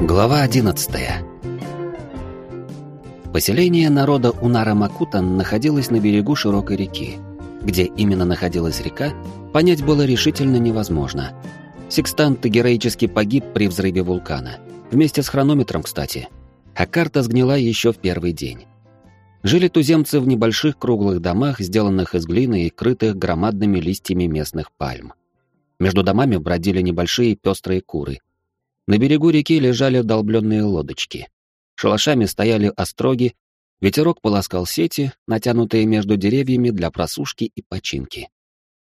Глава 11. Поселение народа Унара-Макутан находилось на берегу широкой реки. Где именно находилась река, понять было решительно невозможно. Секстант героически погиб при взрыве вулкана. Вместе с хронометром, кстати. А карта сгнила еще в первый день. Жили туземцы в небольших круглых домах, сделанных из глины и крытых громадными листьями местных пальм. Между домами бродили небольшие пестрые куры — на берегу реки лежали долбленные лодочки. Шалашами стояли остроги, ветерок полоскал сети, натянутые между деревьями для просушки и починки.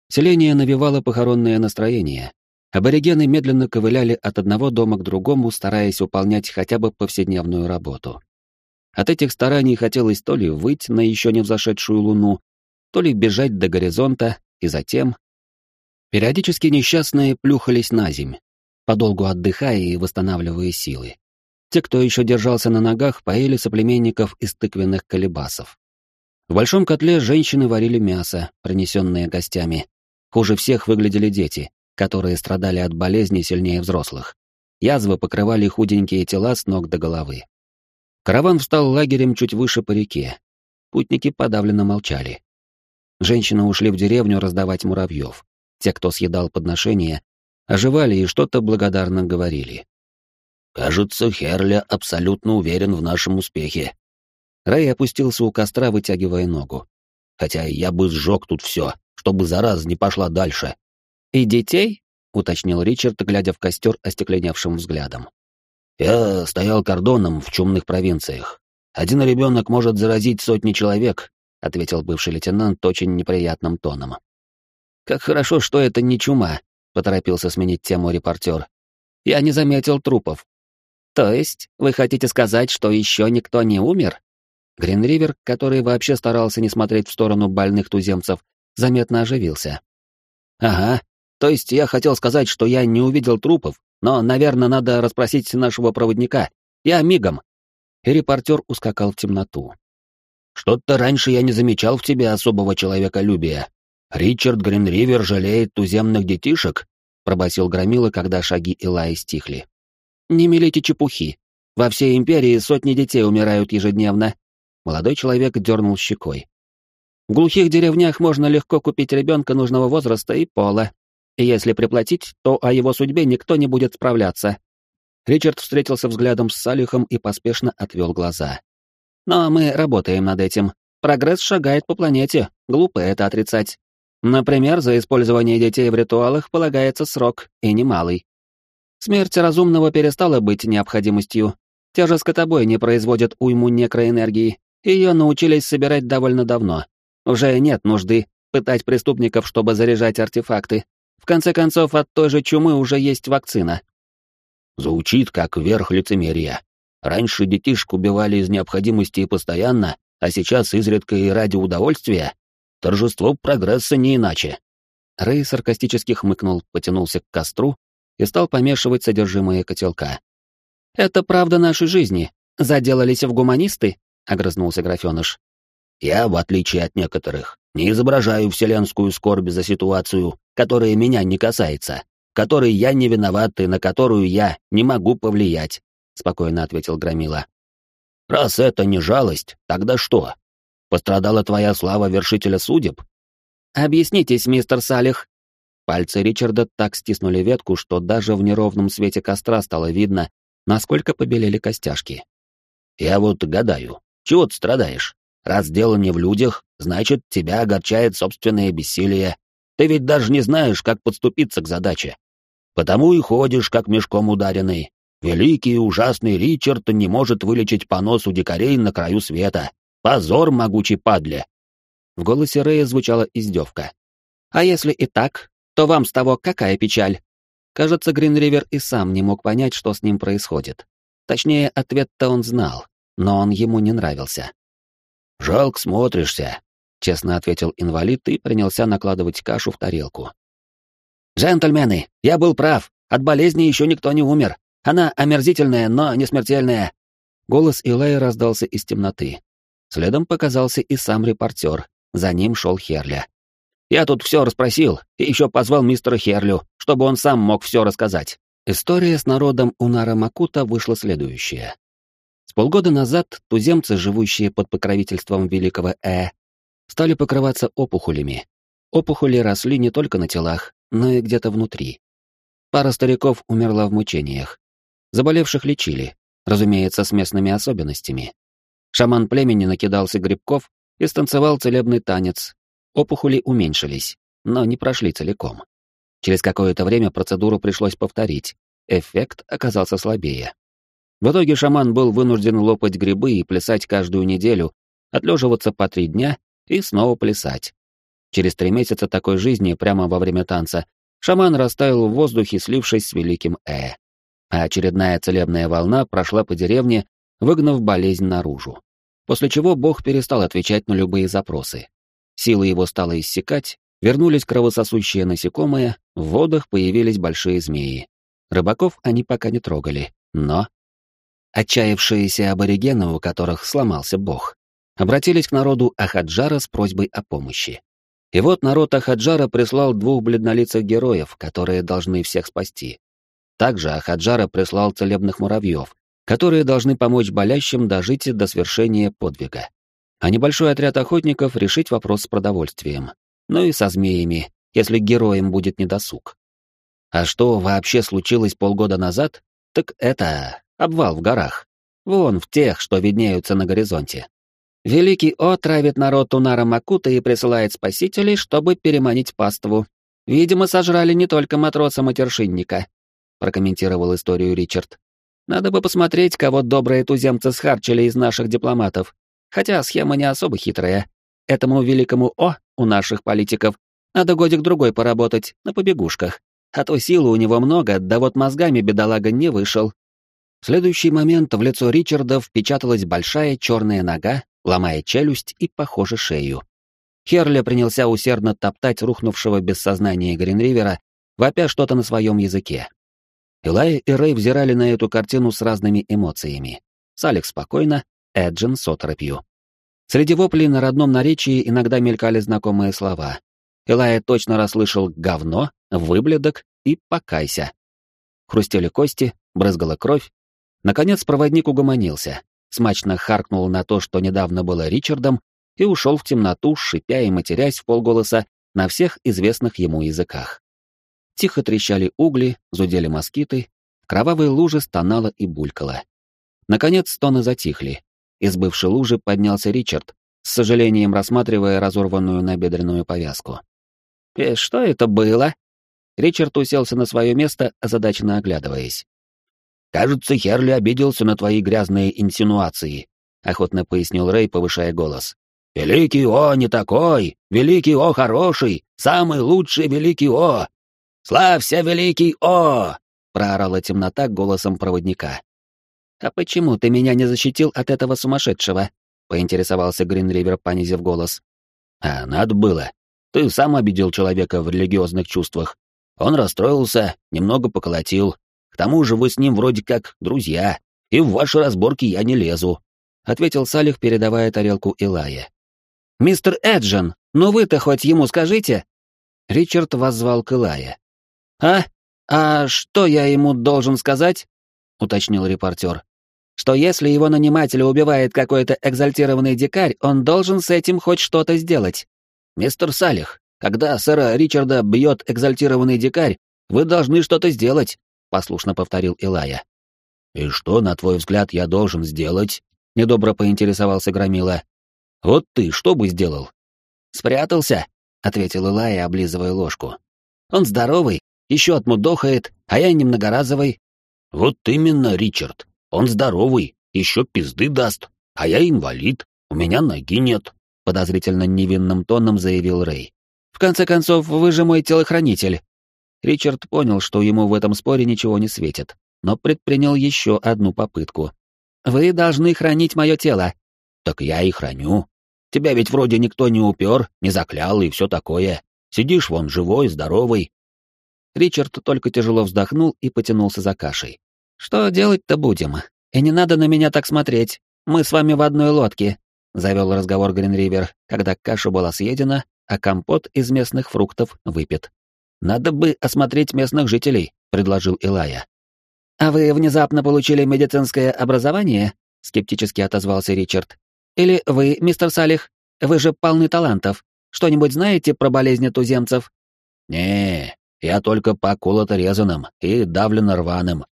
Селение навевало похоронное настроение. Аборигены медленно ковыляли от одного дома к другому, стараясь выполнять хотя бы повседневную работу. От этих стараний хотелось то ли выйти на еще не взошедшую луну, то ли бежать до горизонта, и затем... Периодически несчастные плюхались на земь, подолгу отдыхая и восстанавливая силы. Те, кто еще держался на ногах, поели соплеменников из тыквенных колебасов. В большом котле женщины варили мясо, принесенное гостями. Хуже всех выглядели дети, которые страдали от болезни сильнее взрослых. Язвы покрывали худенькие тела с ног до головы. Караван встал лагерем чуть выше по реке. Путники подавленно молчали. Женщины ушли в деревню раздавать муравьев. Те, кто съедал подношения, оживали и что-то благодарно говорили. «Кажется, Херля абсолютно уверен в нашем успехе». Рэй опустился у костра, вытягивая ногу. «Хотя я бы сжег тут все, чтобы зараза не пошла дальше». «И детей?» — уточнил Ричард, глядя в костер остекленевшим взглядом. «Я стоял кордоном в чумных провинциях. Один ребенок может заразить сотни человек», — ответил бывший лейтенант очень неприятным тоном. «Как хорошо, что это не чума», — поторопился сменить тему репортер. «Я не заметил трупов». «То есть вы хотите сказать, что еще никто не умер?» Гринривер, который вообще старался не смотреть в сторону больных туземцев, заметно оживился. «Ага, то есть я хотел сказать, что я не увидел трупов, но, наверное, надо расспросить нашего проводника. Я мигом». И репортер ускакал в темноту. «Что-то раньше я не замечал в тебе особого человеколюбия. Ричард Гринривер жалеет туземных детишек?» — пробасил Громила, когда шаги Илаи стихли. «Не мелите чепухи. Во всей империи сотни детей умирают ежедневно». Молодой человек дернул щекой. «В глухих деревнях можно легко купить ребенка нужного возраста и пола. И если приплатить, то о его судьбе никто не будет справляться». Ричард встретился взглядом с Салихом и поспешно отвел глаза. «Но мы работаем над этим. Прогресс шагает по планете. Глупо это отрицать. Например, за использование детей в ритуалах полагается срок, и немалый. Смерть разумного перестала быть необходимостью. Те же скотобойни производят уйму некроэнергии, ее научились собирать довольно давно. Уже нет нужды пытать преступников, чтобы заряжать артефакты. В конце концов, от той же чумы уже есть вакцина. Звучит как верх лицемерия. Раньше детишек убивали из необходимости постоянно, а сейчас изредка и ради удовольствия. Торжество прогресса не иначе. Рэй саркастически хмыкнул, потянулся к костру и стал помешивать содержимое котелка. «Это правда нашей жизни. Заделались в гуманисты?» — огрызнулся графёныш. «Я, в отличие от некоторых, не изображаю вселенскую скорбь за ситуацию, которая меня не касается, которой я не виноват и на которую я не могу повлиять», — спокойно ответил Громила. «Раз это не жалость, тогда что? Пострадала твоя слава вершителя судеб? Объяснитесь, мистер Салих. Пальцы Ричарда так стиснули ветку, что даже в неровном свете костра стало видно, насколько побелели костяшки. Я вот гадаю, чего ты страдаешь? Раз дело не в людях, значит, тебя огорчает собственное бессилие. Ты ведь даже не знаешь, как подступиться к задаче. Потому и ходишь, как мешком ударенный. Великий и ужасный Ричард не может вылечить по носу дикарей на краю света. Позор могучий падле!» В голосе Рэя звучала издевка. «А если и так, то вам с того какая печаль?» Кажется, Гринривер и сам не мог понять, что с ним происходит. Точнее, ответ-то он знал, но он ему не нравился. «Жалко смотришься», — честно ответил инвалид и принялся накладывать кашу в тарелку. «Джентльмены, я был прав. От болезни еще никто не умер. Она омерзительная, но не смертельная». Голос Илая раздался из темноты. Следом показался и сам репортер, за ним шел Херля. «Я тут все расспросил и еще позвал мистера Херлю, чтобы он сам мог все рассказать. История с народом Унара Макута вышла следующая. С полгода назад туземцы, живущие под покровительством великого Э, стали покрываться опухолями. Опухоли росли не только на телах, но и где-то внутри. Пара стариков умерла в мучениях. Заболевших лечили, разумеется, с местными особенностями. Шаман племени накидался грибков и станцевал целебный танец. Опухоли уменьшились, но не прошли целиком. Через какое-то время процедуру пришлось повторить. Эффект оказался слабее. В итоге шаман был вынужден лопать грибы и плясать каждую неделю, отлеживаться по три дня и снова плясать. Через три месяца такой жизни, прямо во время танца, шаман растаял в воздухе, слившись с великим Э. А очередная целебная волна прошла по деревне, выгнав болезнь наружу. После чего бог перестал отвечать на любые запросы. Сила его стала иссякать, вернулись кровососущие насекомые, в водах появились большие змеи. Рыбаков они пока не трогали, но... Отчаявшиеся аборигены, у которых сломался бог, обратились к народу Ахаджара с просьбой о помощи. И вот народ Ахаджара прислал двух бледнолицых героев, которые должны всех спасти. Также Ахаджара прислал целебных муравьев, которые должны помочь болящим дожить до свершения подвига. А небольшой отряд охотников решить вопрос с продовольствием. Ну и со змеями, если героям будет недосуг. А что вообще случилось полгода назад? Так это обвал в горах. Вон в тех, что виднеются на горизонте. Великий О травит народ Тунара Макута и присылает спасителей, чтобы переманить паству. Видимо, сожрали не только матроса-матершинника, прокомментировал историю Ричард. Надо бы посмотреть, кого добрые туземцы схарчили из наших дипломатов. Хотя схема не особо хитрая. Этому великому О у наших политиков надо годик-другой поработать на побегушках. А то силы у него много, да вот мозгами бедолага не вышел. В следующий момент в лицо Ричарда впечаталась большая черная нога ломая челюсть и, похоже, шею. Херли принялся усердно топтать рухнувшего без сознания Гринривера, вопя что-то на своем языке. Илай и Рэй взирали на эту картину с разными эмоциями. Салик спокойно, Эджин с оторопью. Среди воплей на родном наречии иногда мелькали знакомые слова. Илая точно расслышал «говно», «выбледок» и «покайся». Хрустели кости, брызгала кровь. Наконец проводник угомонился смачно харкнул на то, что недавно было Ричардом, и ушел в темноту, шипя и матерясь в полголоса на всех известных ему языках. Тихо трещали угли, зудели москиты, в кровавой луже стонало и булькало. Наконец стоны затихли. Из бывшей лужи поднялся Ричард, с сожалением рассматривая разорванную набедренную повязку. «И «Э, что это было?» Ричард уселся на свое место, озадаченно оглядываясь. «Кажется, Херли обиделся на твои грязные инсинуации», — охотно пояснил Рэй, повышая голос. «Великий О не такой! Великий О хороший! Самый лучший Великий О! Славься, Великий О!» — проорала темнота голосом проводника. «А почему ты меня не защитил от этого сумасшедшего?» — поинтересовался Гринривер, понизив голос. «А надо было. Ты сам обидел человека в религиозных чувствах. Он расстроился, немного поколотил, к тому же вы с ним вроде как друзья, и в ваши разборки я не лезу», — ответил Салих, передавая тарелку Илае. «Мистер Эджин, ну вы-то хоть ему скажите?» Ричард воззвал к Илае. «А? А что я ему должен сказать?» — уточнил репортер. «Что если его нанимателя убивает какой-то экзальтированный дикарь, он должен с этим хоть что-то сделать. Мистер Салих, когда сэра Ричарда бьет экзальтированный дикарь, вы должны что-то сделать послушно повторил Илая. И что, на твой взгляд, я должен сделать? недобро поинтересовался Громила. Вот ты что бы сделал? Спрятался, ответил Илая, облизывая ложку. Он здоровый, еще отмудохает, а я не многоразовый. Вот именно, Ричард. Он здоровый, еще пизды даст, а я инвалид, у меня ноги нет, подозрительно невинным тоном заявил Рэй. В конце концов, вы же мой телохранитель, Ричард понял, что ему в этом споре ничего не светит, но предпринял еще одну попытку. «Вы должны хранить мое тело». «Так я и храню. Тебя ведь вроде никто не упер, не заклял и все такое. Сидишь вон живой, здоровый». Ричард только тяжело вздохнул и потянулся за кашей. «Что делать-то будем? И не надо на меня так смотреть. Мы с вами в одной лодке», — завел разговор Гринривер, когда каша была съедена, а компот из местных фруктов выпит. «Надо бы осмотреть местных жителей», — предложил Илая. «А вы внезапно получили медицинское образование?» — скептически отозвался Ричард. «Или вы, мистер Салих, вы же полны талантов. Что-нибудь знаете про болезни туземцев?» «Не, я только по колото-резаным и давлено рваным.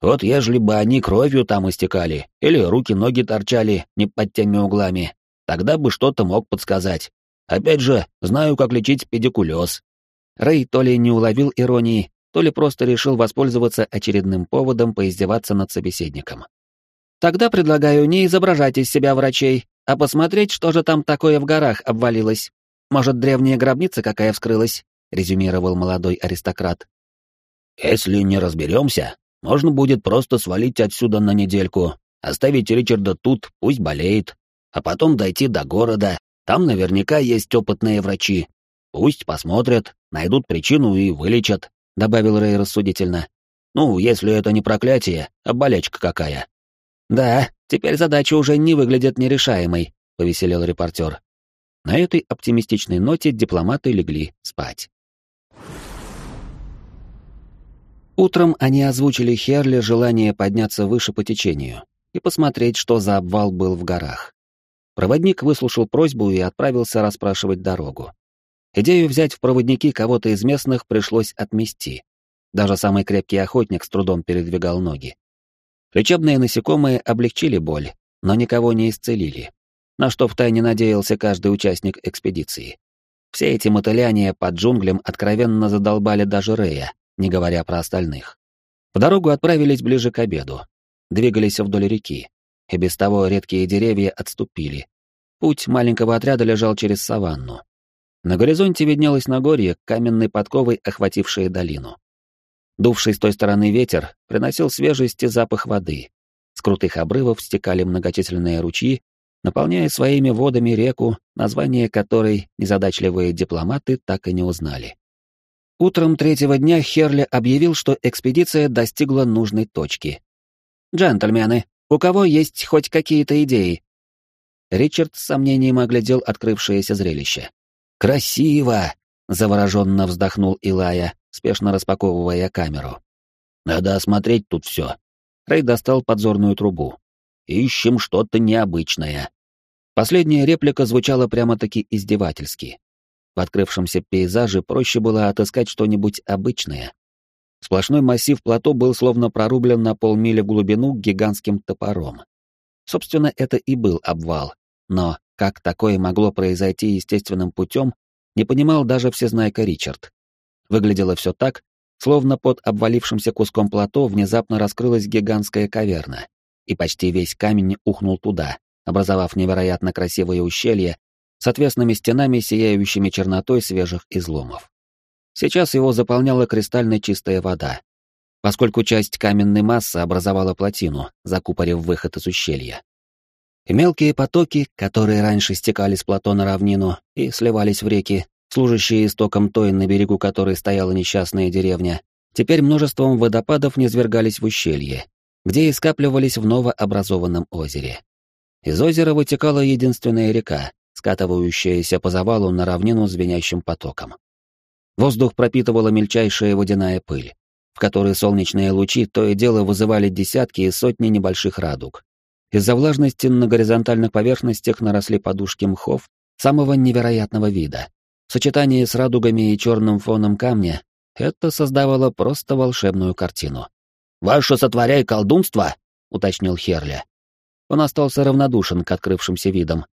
Вот ежели бы они кровью там истекали, или руки-ноги торчали не под теми углами, тогда бы что-то мог подсказать. Опять же, знаю, как лечить педикулез». Рэй то ли не уловил иронии, то ли просто решил воспользоваться очередным поводом поиздеваться над собеседником. «Тогда предлагаю не изображать из себя врачей, а посмотреть, что же там такое в горах обвалилось. Может, древняя гробница какая вскрылась?» — резюмировал молодой аристократ. «Если не разберемся, можно будет просто свалить отсюда на недельку, оставить Ричарда тут, пусть болеет, а потом дойти до города, там наверняка есть опытные врачи. Пусть посмотрят, найдут причину и вылечат», — добавил Рэй рассудительно. «Ну, если это не проклятие, а болячка какая». «Да, теперь задача уже не выглядит нерешаемой», — повеселел репортер. На этой оптимистичной ноте дипломаты легли спать. Утром они озвучили Херли желание подняться выше по течению и посмотреть, что за обвал был в горах. Проводник выслушал просьбу и отправился расспрашивать дорогу. Идею взять в проводники кого-то из местных пришлось отмести. Даже самый крепкий охотник с трудом передвигал ноги. Лечебные насекомые облегчили боль, но никого не исцелили, на что втайне надеялся каждый участник экспедиции. Все эти мотыляния под джунглям откровенно задолбали даже Рея, не говоря про остальных. В дорогу отправились ближе к обеду. Двигались вдоль реки, и без того редкие деревья отступили. Путь маленького отряда лежал через саванну. На горизонте виднелось Нагорье, каменной подковой охватившее долину. Дувший с той стороны ветер приносил свежесть и запах воды. С крутых обрывов стекали многочисленные ручьи, наполняя своими водами реку, название которой незадачливые дипломаты так и не узнали. Утром третьего дня Херли объявил, что экспедиция достигла нужной точки. «Джентльмены, у кого есть хоть какие-то идеи?» Ричард с сомнением оглядел открывшееся зрелище. «Красиво!» — завороженно вздохнул Илая, спешно распаковывая камеру. «Надо осмотреть тут все». Рэй достал подзорную трубу. «Ищем что-то необычное». Последняя реплика звучала прямо-таки издевательски. В открывшемся пейзаже проще было отыскать что-нибудь обычное. Сплошной массив плато был словно прорублен на полмили глубину гигантским топором. Собственно, это и был обвал. Но как такое могло произойти естественным путем, не понимал даже всезнайка Ричард. Выглядело все так, словно под обвалившимся куском плато внезапно раскрылась гигантская каверна, и почти весь камень ухнул туда, образовав невероятно красивое ущелье, с отвесными стенами, сияющими чернотой свежих изломов. Сейчас его заполняла кристально чистая вода, поскольку часть каменной массы образовала плотину, закупорив выход из ущелья. И мелкие потоки, которые раньше стекали с плато на равнину и сливались в реки, служащие истоком той, на берегу которой стояла несчастная деревня, теперь множеством водопадов низвергались в ущелье, где и скапливались в новообразованном озере. Из озера вытекала единственная река, скатывающаяся по завалу на равнину звенящим потоком. Воздух пропитывала мельчайшая водяная пыль, в которой солнечные лучи то и дело вызывали десятки и сотни небольших радуг. Из-за влажности на горизонтальных поверхностях наросли подушки мхов самого невероятного вида. Сочетание с радугами и черным фоном камня это создавало просто волшебную картину. «Ваше сотворяй колдунство!» — уточнил Херля. Он остался равнодушен к открывшимся видам,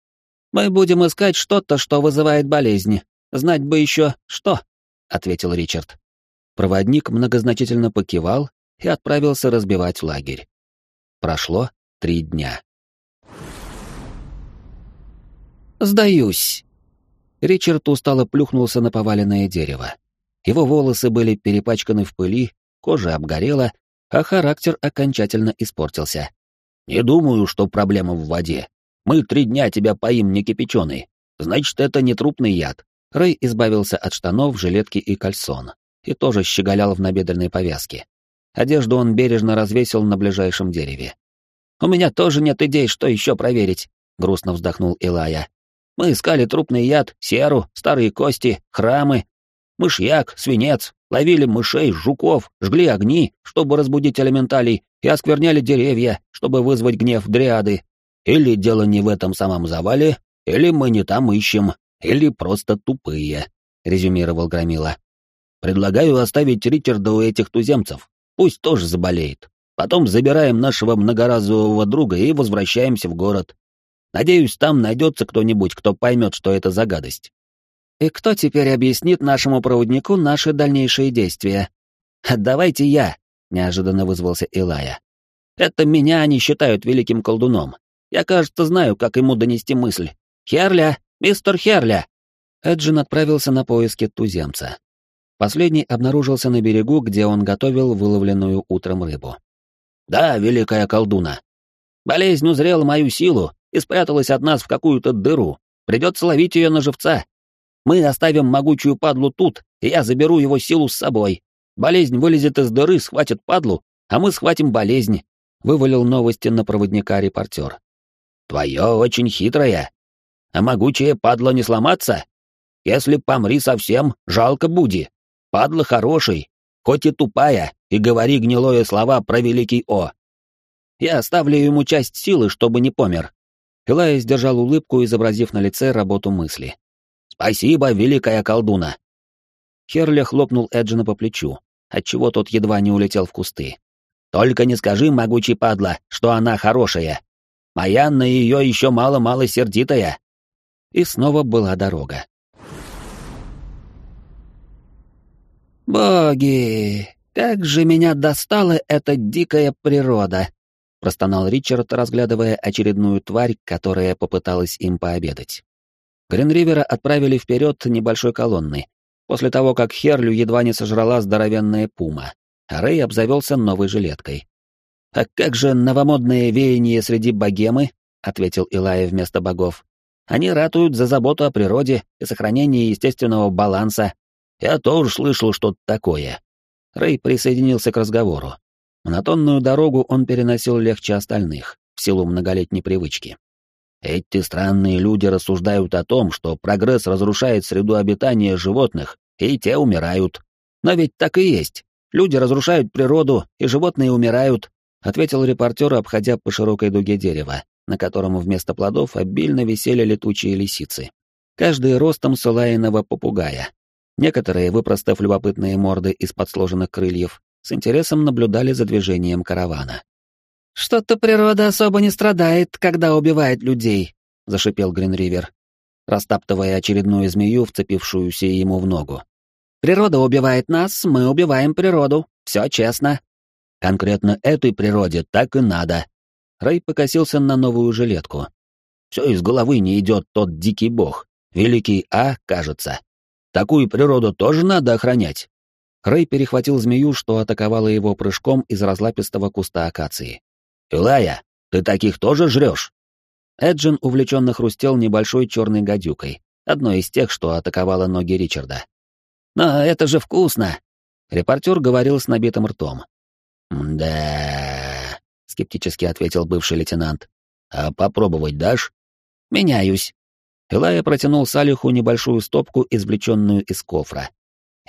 «Мы будем искать что-то, что вызывает болезнь. Знать бы еще, что», — ответил Ричард. Проводник многозначительно покивал и отправился разбивать лагерь. Прошло три дня. «Сдаюсь!» Ричард устало плюхнулся на поваленное дерево. Его волосы были перепачканы в пыли, кожа обгорела, а характер окончательно испортился. «Не думаю, что проблема в воде. Мы три дня тебя поим не кипяченый. Значит, это не трупный яд. Рэй избавился от штанов, жилетки и кальсон. И тоже щеголял в набедренной повязке. Одежду он бережно развесил на ближайшем дереве. «У меня тоже нет идей, что еще проверить», — грустно вздохнул Илая. «Мы искали трупный яд, серу, старые кости, храмы, мышьяк, свинец, Ловили мышей, жуков, жгли огни, чтобы разбудить элементалей, и оскверняли деревья, чтобы вызвать гнев дриады. Или дело не в этом самом завале, или мы не там ищем, или просто тупые», — резюмировал Громила. «Предлагаю оставить Ричарда у этих туземцев. Пусть тоже заболеет. Потом забираем нашего многоразового друга и возвращаемся в город. Надеюсь, там найдется кто-нибудь, кто поймет, что это за гадость. И кто теперь объяснит нашему проводнику наши дальнейшие действия? Давайте я, неожиданно вызвался Илая. Это меня они считают великим колдуном. Я, кажется, знаю, как ему донести мысль. Херля, мистер Херля. Эджин отправился на поиски туземца. Последний обнаружился на берегу, где он готовил выловленную утром рыбу. «Да, великая колдуна. Болезнь узрела мою силу и спряталась от нас в какую-то дыру. Придется ловить ее на живца. Мы оставим могучую падлу тут, и я заберу его силу с собой. Болезнь вылезет из дыры, схватит падлу, а мы схватим болезнь», — вывалил новости на проводника репортер. «Твое очень хитрое. А могучая падла не сломаться? Если помри совсем, жалко буди. Падла хороший, хоть и тупая, и говори гнилое слова про великий О. Я оставлю ему часть силы, чтобы не помер». Илай сдержал улыбку, изобразив на лице работу мысли. «Спасибо, великая колдуна!» Херля хлопнул Эджина по плечу, отчего тот едва не улетел в кусты. «Только не скажи, могучий падла, что она хорошая. Моя на ее еще мало-мало сердитая». И снова была дорога. «Боги, как же меня достала эта дикая природа!» — простонал Ричард, разглядывая очередную тварь, которая попыталась им пообедать. Гринривера отправили вперед небольшой колонной, после того, как Херлю едва не сожрала здоровенная пума, а Рэй обзавелся новой жилеткой. «А как же новомодные веяния среди богемы?» — ответил Илая вместо богов. «Они ратуют за заботу о природе и сохранение естественного баланса. Я тоже слышал что-то такое». Рэй присоединился к разговору. Монотонную дорогу он переносил легче остальных, в силу многолетней привычки. Эти странные люди рассуждают о том, что прогресс разрушает среду обитания животных, и те умирают. Но ведь так и есть. Люди разрушают природу, и животные умирают, ответил репортер, обходя по широкой дуге дерева, на котором вместо плодов обильно висели летучие лисицы. Каждый ростом сулаиного попугая. Некоторые, выпростав любопытные морды из-под сложенных крыльев, с интересом наблюдали за движением каравана. «Что-то природа особо не страдает, когда убивает людей», — зашипел Гринривер, растаптывая очередную змею, вцепившуюся ему в ногу. «Природа убивает нас, мы убиваем природу. Все честно». «Конкретно этой природе так и надо». Рэй покосился на новую жилетку. «Все из головы не идет тот дикий бог. Великий А, кажется. Такую природу тоже надо охранять». Рэй перехватил змею, что атаковала его прыжком из разлапистого куста акации. «Илая, ты таких тоже жрешь?» Эджин увлеченно хрустел небольшой черной гадюкой, одной из тех, что атаковала ноги Ричарда. «Но это же вкусно!» Репортер говорил с набитым ртом. «Да...» — скептически ответил бывший лейтенант. «А попробовать дашь?» «Меняюсь». Илая протянул Салиху небольшую стопку, извлеченную из кофра.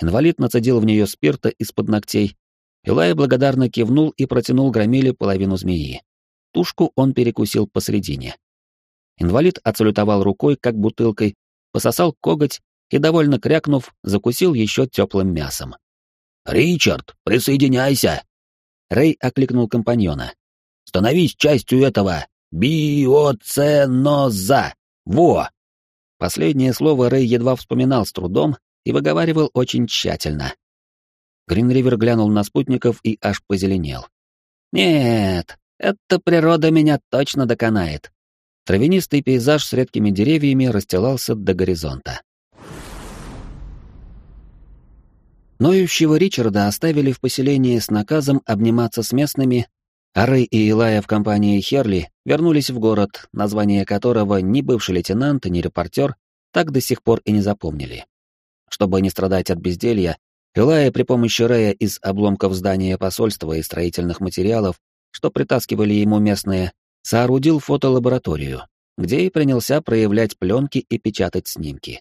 Инвалид нацедил в нее спирта из-под ногтей Илай благодарно кивнул и протянул громиле половину змеи. Тушку он перекусил посредине. Инвалид отсалютовал рукой, как бутылкой, пососал коготь и, довольно крякнув, закусил еще теплым мясом. «Ричард, присоединяйся!» Рэй окликнул компаньона. «Становись частью этого! Биоценоза! Во!» Последнее слово Рэй едва вспоминал с трудом и выговаривал очень тщательно. Гринривер глянул на спутников и аж позеленел. «Нет, эта природа меня точно доконает». Травянистый пейзаж с редкими деревьями расстилался до горизонта. Ноющего Ричарда оставили в поселении с наказом обниматься с местными, а Рэй и Илая в компании Херли вернулись в город, название которого ни бывший лейтенант, ни репортер так до сих пор и не запомнили. Чтобы не страдать от безделья, Илая при помощи Рея из обломков здания посольства и строительных материалов, что притаскивали ему местные, соорудил фотолабораторию, где и принялся проявлять пленки и печатать снимки.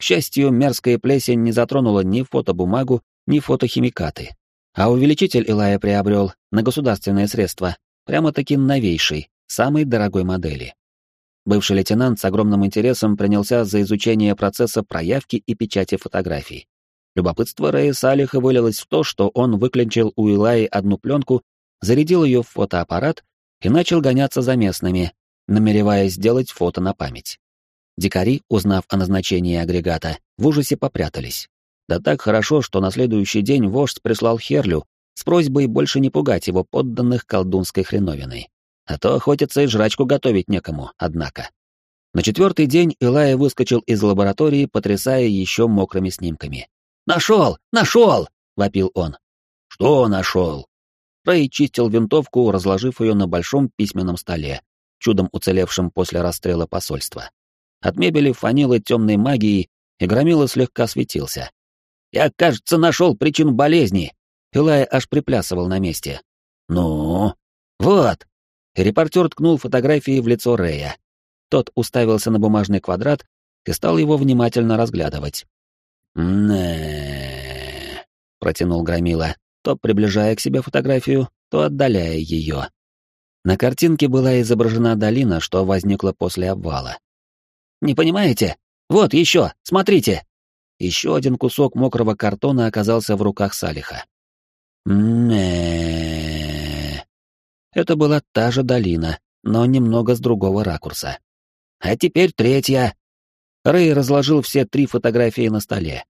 К счастью, мерзкая плесень не затронула ни фотобумагу, ни фотохимикаты. А увеличитель Илая приобрел на государственные средства, прямо-таки новейший, самой дорогой модели. Бывший лейтенант с огромным интересом принялся за изучение процесса проявки и печати фотографий. Любопытство Рэя Салиха вылилось в то, что он выклинчил у Илаи одну пленку, зарядил ее в фотоаппарат и начал гоняться за местными, намереваясь сделать фото на память. Дикари, узнав о назначении агрегата, в ужасе попрятались. Да так хорошо, что на следующий день вождь прислал Херлю с просьбой больше не пугать его подданных колдунской хреновиной. А то охотиться и жрачку готовить некому, однако. На четвертый день Илая выскочил из лаборатории, потрясая еще мокрыми снимками. «Нашел! Нашел!» — вопил он. «Что нашел?» Рэй чистил винтовку, разложив ее на большом письменном столе, чудом уцелевшем после расстрела посольства. От мебели фанило темной магией, и громила слегка светился. «Я, кажется, нашел причину болезни!» Илая аж приплясывал на месте. «Ну?» «Вот!» Репортер ткнул фотографии в лицо Рэя. Тот уставился на бумажный квадрат и стал его внимательно разглядывать. «Не...» — протянул Громила, то приближая к себе фотографию, то отдаляя ее. На картинке была изображена долина, что возникла после обвала. «Не понимаете? Вот еще, смотрите!» Еще один кусок мокрого картона оказался в руках Салиха. не Это была та же долина, но немного с другого ракурса. А теперь третья. Рэй разложил все три фотографии на столе.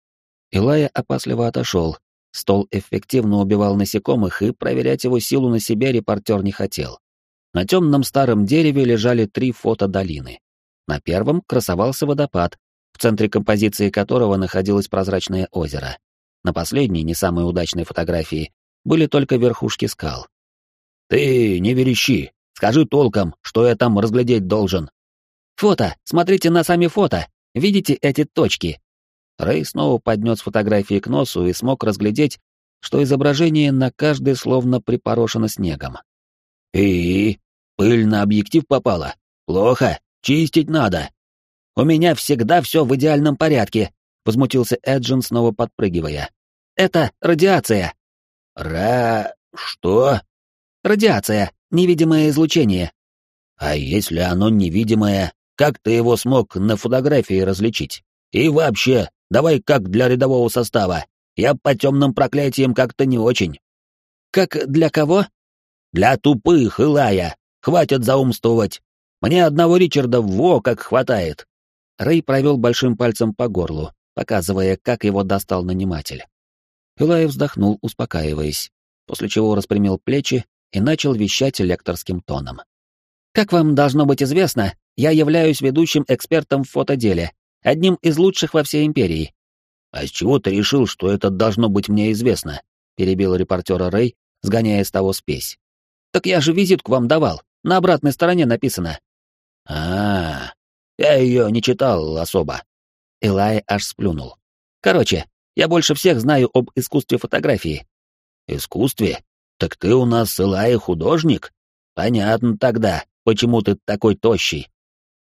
Илая опасливо отошел. Стол эффективно убивал насекомых, и проверять его силу на себе репортер не хотел. На темном старом дереве лежали три фото долины. На первом красовался водопад, в центре композиции которого находилось прозрачное озеро. На последней, не самой удачной фотографии, были только верхушки скал. «Ты не верещи! Скажи толком, что я там разглядеть должен!» «Фото! Смотрите на сами фото! Видите эти точки?» Рэй снова поднес фотографии к носу и смог разглядеть, что изображение на каждой словно припорошено снегом. «И? Пыль на объектив попала? Плохо, чистить надо!» «У меня всегда все в идеальном порядке», — возмутился Эджин, снова подпрыгивая. «Это радиация». «Ра... что?» «Радиация, невидимое излучение». «А если оно невидимое, как ты его смог на фотографии различить? И вообще, давай как для рядового состава. Я по темным проклятиям как-то не очень». «Как для кого?» «Для тупых, Илая. Хватит заумствовать. Мне одного Ричарда во как хватает. Рэй провел большим пальцем по горлу, показывая, как его достал наниматель. Илай вздохнул, успокаиваясь, после чего распрямил плечи и начал вещать лекторским тоном. «Как вам должно быть известно, я являюсь ведущим экспертом в фотоделе, одним из лучших во всей империи». «А с чего ты решил, что это должно быть мне известно?» — перебил репортера Рэй, сгоняя с того спесь. «Так я же визитку вам давал, на обратной стороне написано». «А, я ее не читал особо. Элай аж сплюнул. Короче, я больше всех знаю об искусстве фотографии. Искусстве? Так ты у нас Элай художник? Понятно тогда, почему ты такой тощий.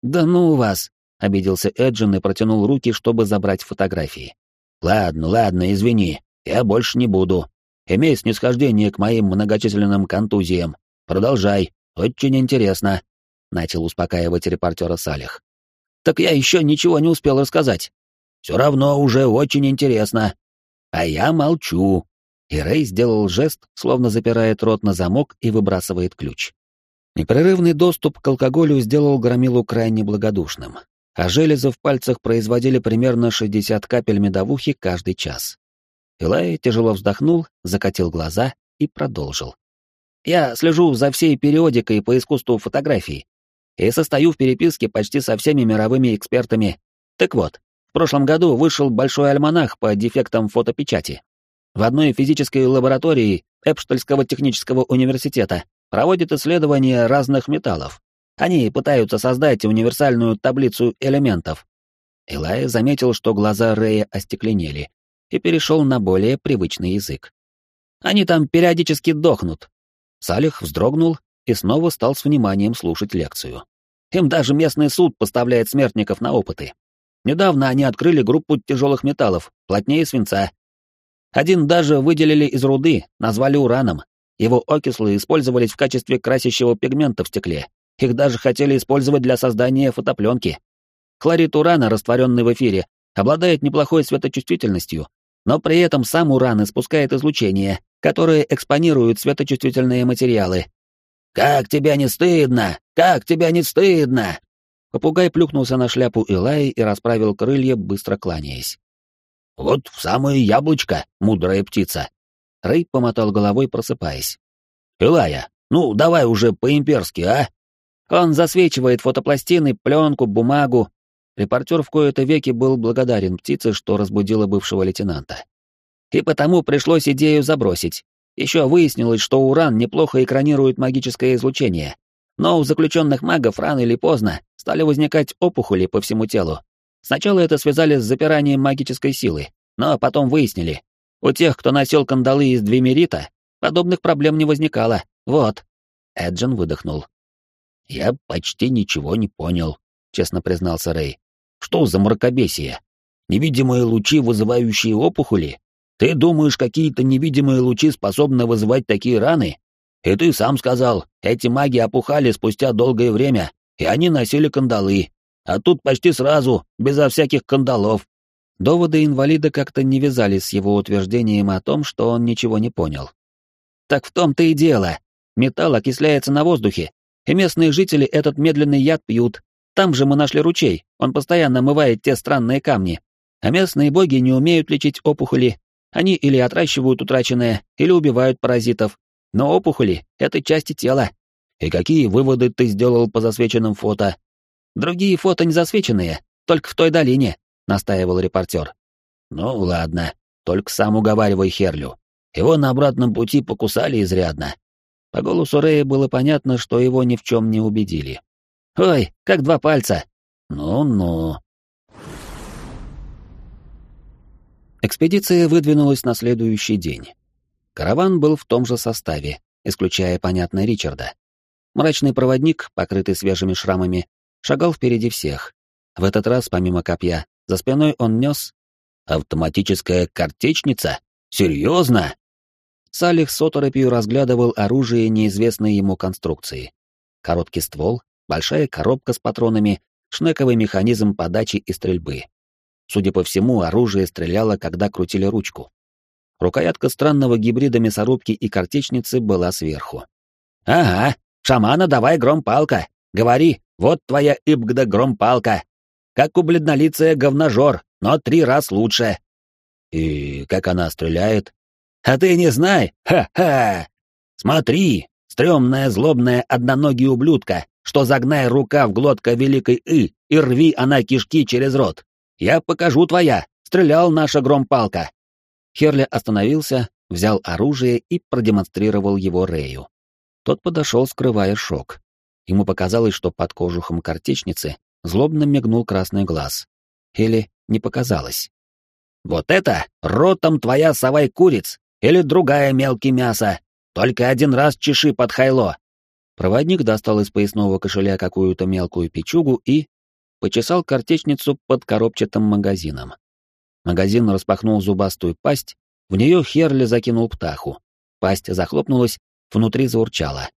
Да ну вас, обиделся Эджин и протянул руки, чтобы забрать фотографии. Ладно, ладно, извини, я больше не буду. Имей снисхождение к моим многочисленным контузиям. Продолжай, очень интересно, начал успокаивать репортера Салих. Так я еще ничего не успел рассказать. Все равно уже очень интересно. А я молчу. И Рэй сделал жест, словно запирает рот на замок и выбрасывает ключ. Непрерывный доступ к алкоголю сделал Громилу крайне благодушным, а железы в пальцах производили примерно 60 капель медовухи каждый час. Илай тяжело вздохнул, закатил глаза и продолжил. «Я слежу за всей периодикой по искусству фотографии и состою в переписке почти со всеми мировыми экспертами. Так вот, в прошлом году вышел большой альманах по дефектам фотопечати. В одной физической лаборатории Эпштольского технического университета проводят исследования разных металлов. Они пытаются создать универсальную таблицу элементов. Элай заметил, что глаза Рэя остекленели, и перешел на более привычный язык. Они там периодически дохнут. Салих вздрогнул и снова стал с вниманием слушать лекцию. Им даже местный суд поставляет смертников на опыты. Недавно они открыли группу тяжелых металлов, плотнее свинца. Один даже выделили из руды, назвали ураном. Его окислы использовались в качестве красящего пигмента в стекле. Их даже хотели использовать для создания фотопленки. Хлорид урана, растворенный в эфире, обладает неплохой светочувствительностью, но при этом сам уран испускает излучение, которое экспонирует светочувствительные материалы. «Как тебя не стыдно! Как тебя не стыдно!» Попугай плюхнулся на шляпу Илаи и расправил крылья, быстро кланяясь. «Вот в самое яблочко, мудрая птица!» Рэй помотал головой, просыпаясь. «Илая, ну давай уже по-имперски, а?» Он засвечивает фотопластины, пленку, бумагу. Репортер в кои-то веки был благодарен птице, что разбудила бывшего лейтенанта. И потому пришлось идею забросить. Еще выяснилось, что уран неплохо экранирует магическое излучение. Но у заключенных магов рано или поздно стали возникать опухоли по всему телу, Сначала это связали с запиранием магической силы, но потом выяснили. У тех, кто носил кандалы из двемерита, подобных проблем не возникало. Вот. Эджин выдохнул. «Я почти ничего не понял», — честно признался Рэй. «Что за мракобесие? Невидимые лучи, вызывающие опухоли? Ты думаешь, какие-то невидимые лучи способны вызывать такие раны? И ты сам сказал, эти маги опухали спустя долгое время, и они носили кандалы. А тут почти сразу, безо всяких кандалов. Доводы инвалида как-то не вязались с его утверждением о том, что он ничего не понял. Так в том-то и дело. Металл окисляется на воздухе, и местные жители этот медленный яд пьют. Там же мы нашли ручей, он постоянно омывает те странные камни. А местные боги не умеют лечить опухоли. Они или отращивают утраченное, или убивают паразитов. Но опухоли — это части тела. И какие выводы ты сделал по засвеченным фото? Другие фото не засвеченные, только в той долине, настаивал репортер. Ну ладно, только сам уговаривай Херлю. Его на обратном пути покусали изрядно. По голосу Рэя было понятно, что его ни в чем не убедили. «Ой, как два пальца!» «Ну-ну». Экспедиция выдвинулась на следующий день. Караван был в том же составе, исключая, понятно, Ричарда. Мрачный проводник, покрытый свежими шрамами, шагал впереди всех. В этот раз, помимо копья, за спиной он нес... «Автоматическая картечница? Серьезно?» Салих с оторопью разглядывал оружие неизвестной ему конструкции. Короткий ствол, большая коробка с патронами, шнековый механизм подачи и стрельбы. Судя по всему, оружие стреляло, когда крутили ручку. Рукоятка странного гибрида мясорубки и картечницы была сверху. «Ага, шамана давай гром-палка, говори, вот твоя Ибгда громпалка. Как у бледнолицая говножор, но три раз лучше. И как она стреляет? А ты не знай? Ха-ха! Смотри, стрёмная злобная одноногий ублюдка, что загнай рука в глотка великой И и рви она кишки через рот. Я покажу твоя, стрелял наша громпалка. Херли остановился, взял оружие и продемонстрировал его Рею. Тот подошел, скрывая шок. Ему показалось, что под кожухом картечницы злобно мигнул красный глаз. Или не показалось. «Вот это ротом твоя совай куриц или другая мелкий мясо. Только один раз чеши под хайло». Проводник достал из поясного кошеля какую-то мелкую печугу и почесал картечницу под коробчатым магазином. Магазин распахнул зубастую пасть, в нее Херли закинул птаху. Пасть захлопнулась, внутри заурчала.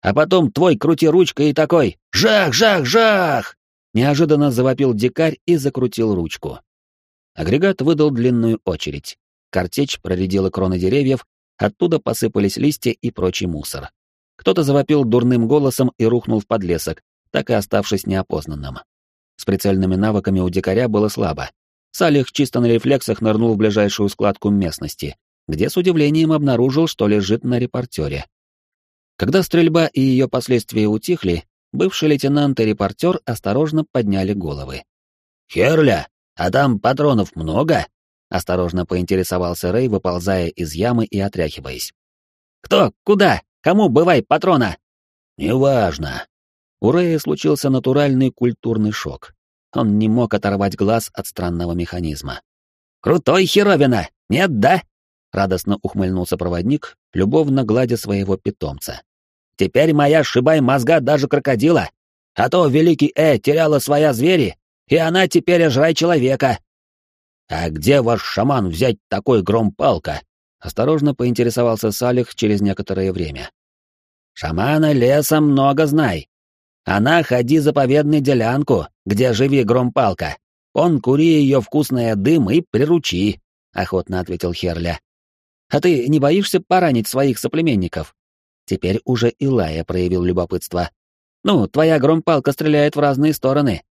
А потом твой крути ручкой и такой «Жах, жах, жах!» Неожиданно завопил дикарь и закрутил ручку. Агрегат выдал длинную очередь. Картечь проредила кроны деревьев, оттуда посыпались листья и прочий мусор. Кто-то завопил дурным голосом и рухнул в подлесок, так и оставшись неопознанным. С прицельными навыками у дикаря было слабо. Салих чисто на рефлексах нырнул в ближайшую складку местности, где с удивлением обнаружил, что лежит на репортере. Когда стрельба и ее последствия утихли, бывший лейтенант и репортер осторожно подняли головы. «Херля, а там патронов много?» — осторожно поинтересовался Рэй, выползая из ямы и отряхиваясь. «Кто? Куда? Кому бывай патрона?» «Неважно». У Рэя случился натуральный культурный шок. Он не мог оторвать глаз от странного механизма. «Крутой херовина! Нет, да?» радостно ухмыльнулся проводник, любовно гладя своего питомца. Теперь моя шибай мозга даже крокодила, а то великий Э теряла своя звери, и она теперь жрай человека. А где ваш шаман взять такой гром-палка? Осторожно поинтересовался Салих через некоторое время. Шамана леса много знай. Она ходи заповедный делянку, где живи гром-палка. Он кури ее вкусное дым и приручи, охотно ответил Херля. А ты не боишься поранить своих соплеменников? Теперь уже Илая проявил любопытство. Ну, твоя громпалка стреляет в разные стороны.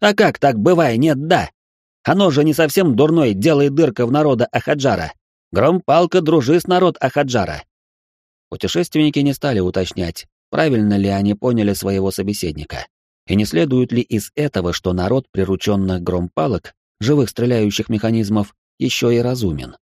А как так, бывай, нет, да? Оно же не совсем дурной, делает дырка в народа Ахаджара. Громпалка, дружи с народ Ахаджара. Путешественники не стали уточнять, правильно ли они поняли своего собеседника. И не следует ли из этого, что народ прирученных громпалок, живых стреляющих механизмов, еще и разумен?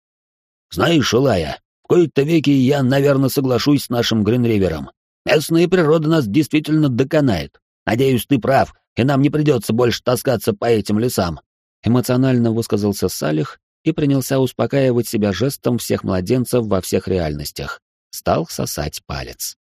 «Знаешь, Илая, в кои-то веки я, наверное, соглашусь с нашим Гринривером. Местная природа нас действительно доконает. Надеюсь, ты прав, и нам не придется больше таскаться по этим лесам. Эмоционально высказался Салих и принялся успокаивать себя жестом всех младенцев во всех реальностях. Стал сосать палец.